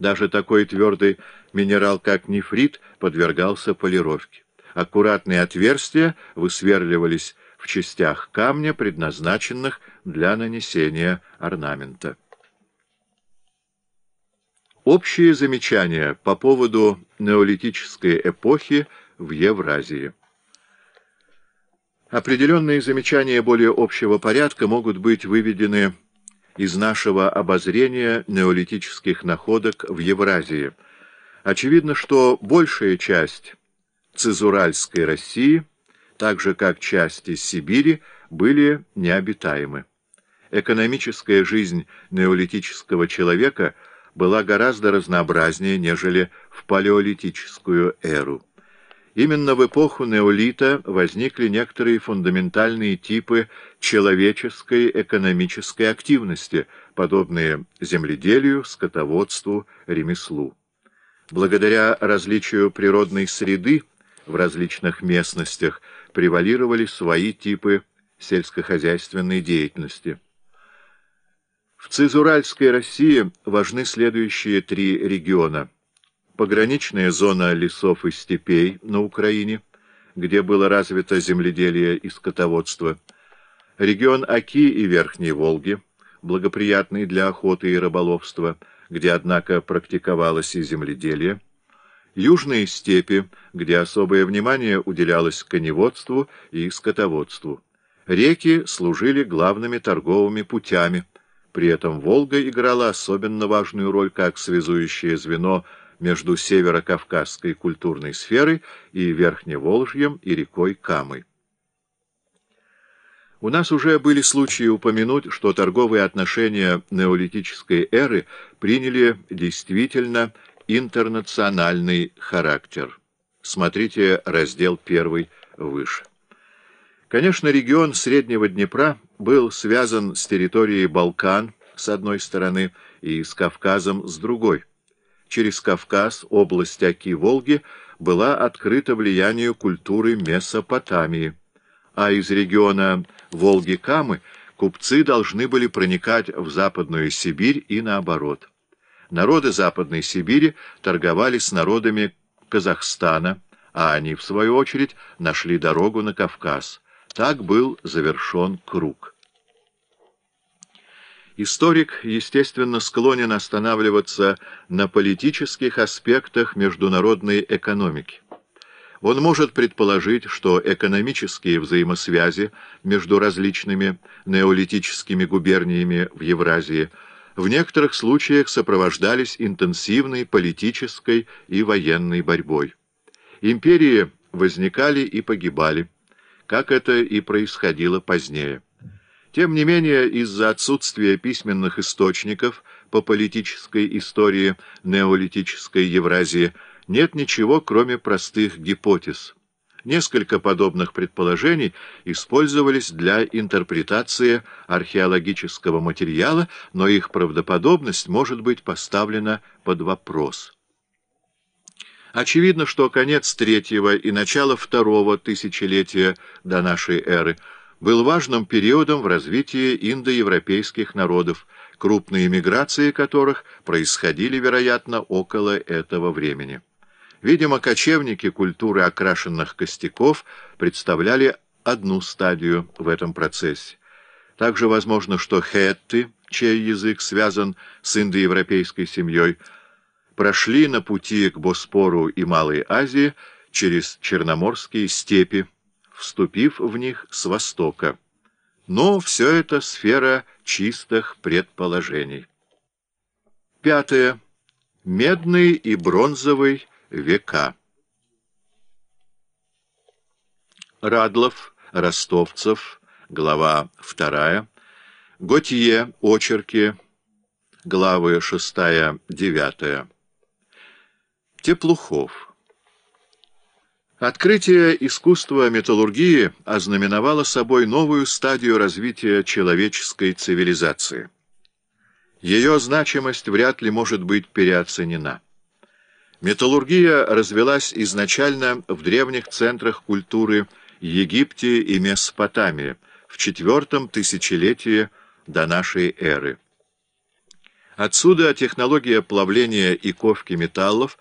Даже такой твердый минерал, как нефрит, подвергался полировке. Аккуратные отверстия высверливались в частях камня, предназначенных для нанесения орнамента. Общие замечания по поводу неолитической эпохи в Евразии. Определенные замечания более общего порядка могут быть выведены из нашего обозрения неолитических находок в Евразии. Очевидно, что большая часть Цезуральской России, так же как части Сибири, были необитаемы. Экономическая жизнь неолитического человека была гораздо разнообразнее, нежели в палеолитическую эру. Именно в эпоху неолита возникли некоторые фундаментальные типы человеческой экономической активности, подобные земледелию, скотоводству, ремеслу. Благодаря различию природной среды в различных местностях превалировали свои типы сельскохозяйственной деятельности. В Цизуральской России важны следующие три региона – пограничная зона лесов и степей на Украине, где было развито земледелие и скотоводство, регион Оки и Верхней Волги, благоприятный для охоты и рыболовства, где, однако, практиковалось и земледелие, южные степи, где особое внимание уделялось коневодству и скотоводству. Реки служили главными торговыми путями, при этом Волга играла особенно важную роль как связующее звено между северо-кавказской культурной сферой и Верхневолжьем и рекой Камой. У нас уже были случаи упомянуть, что торговые отношения неолитической эры приняли действительно интернациональный характер. Смотрите раздел 1 выше. Конечно, регион Среднего Днепра был связан с территорией Балкан с одной стороны и с Кавказом с другой через Кавказ, область Оки-Волги, была открыта влиянию культуры Месопотамии, а из региона Волги-Камы купцы должны были проникать в Западную Сибирь и наоборот. Народы Западной Сибири торговали с народами Казахстана, а они, в свою очередь, нашли дорогу на Кавказ. Так был завершен круг. Историк, естественно, склонен останавливаться на политических аспектах международной экономики. Он может предположить, что экономические взаимосвязи между различными неолитическими губерниями в Евразии в некоторых случаях сопровождались интенсивной политической и военной борьбой. Империи возникали и погибали, как это и происходило позднее. Тем не менее, из-за отсутствия письменных источников по политической истории неолитической Евразии нет ничего, кроме простых гипотез. Несколько подобных предположений использовались для интерпретации археологического материала, но их правдоподобность может быть поставлена под вопрос. Очевидно, что конец третьего и начало второго тысячелетия до нашей эры – был важным периодом в развитии индоевропейских народов, крупные миграции которых происходили, вероятно, около этого времени. Видимо, кочевники культуры окрашенных костяков представляли одну стадию в этом процессе. Также возможно, что хетты, чей язык связан с индоевропейской семьей, прошли на пути к Боспору и Малой Азии через Черноморские степи, вступив в них с востока. Но все это сфера чистых предположений. Пятое. Медный и бронзовый века. Радлов, Ростовцев, глава вторая. Готье, очерки, главы шестая, девятая. Теплухов. Открытие искусства металлургии ознаменовало собой новую стадию развития человеческой цивилизации. Ее значимость вряд ли может быть переоценена. Металлургия развелась изначально в древних центрах культуры Египте и Месопотамии в четвертом тысячелетии до нашей эры. Отсюда технология плавления и ковки металлов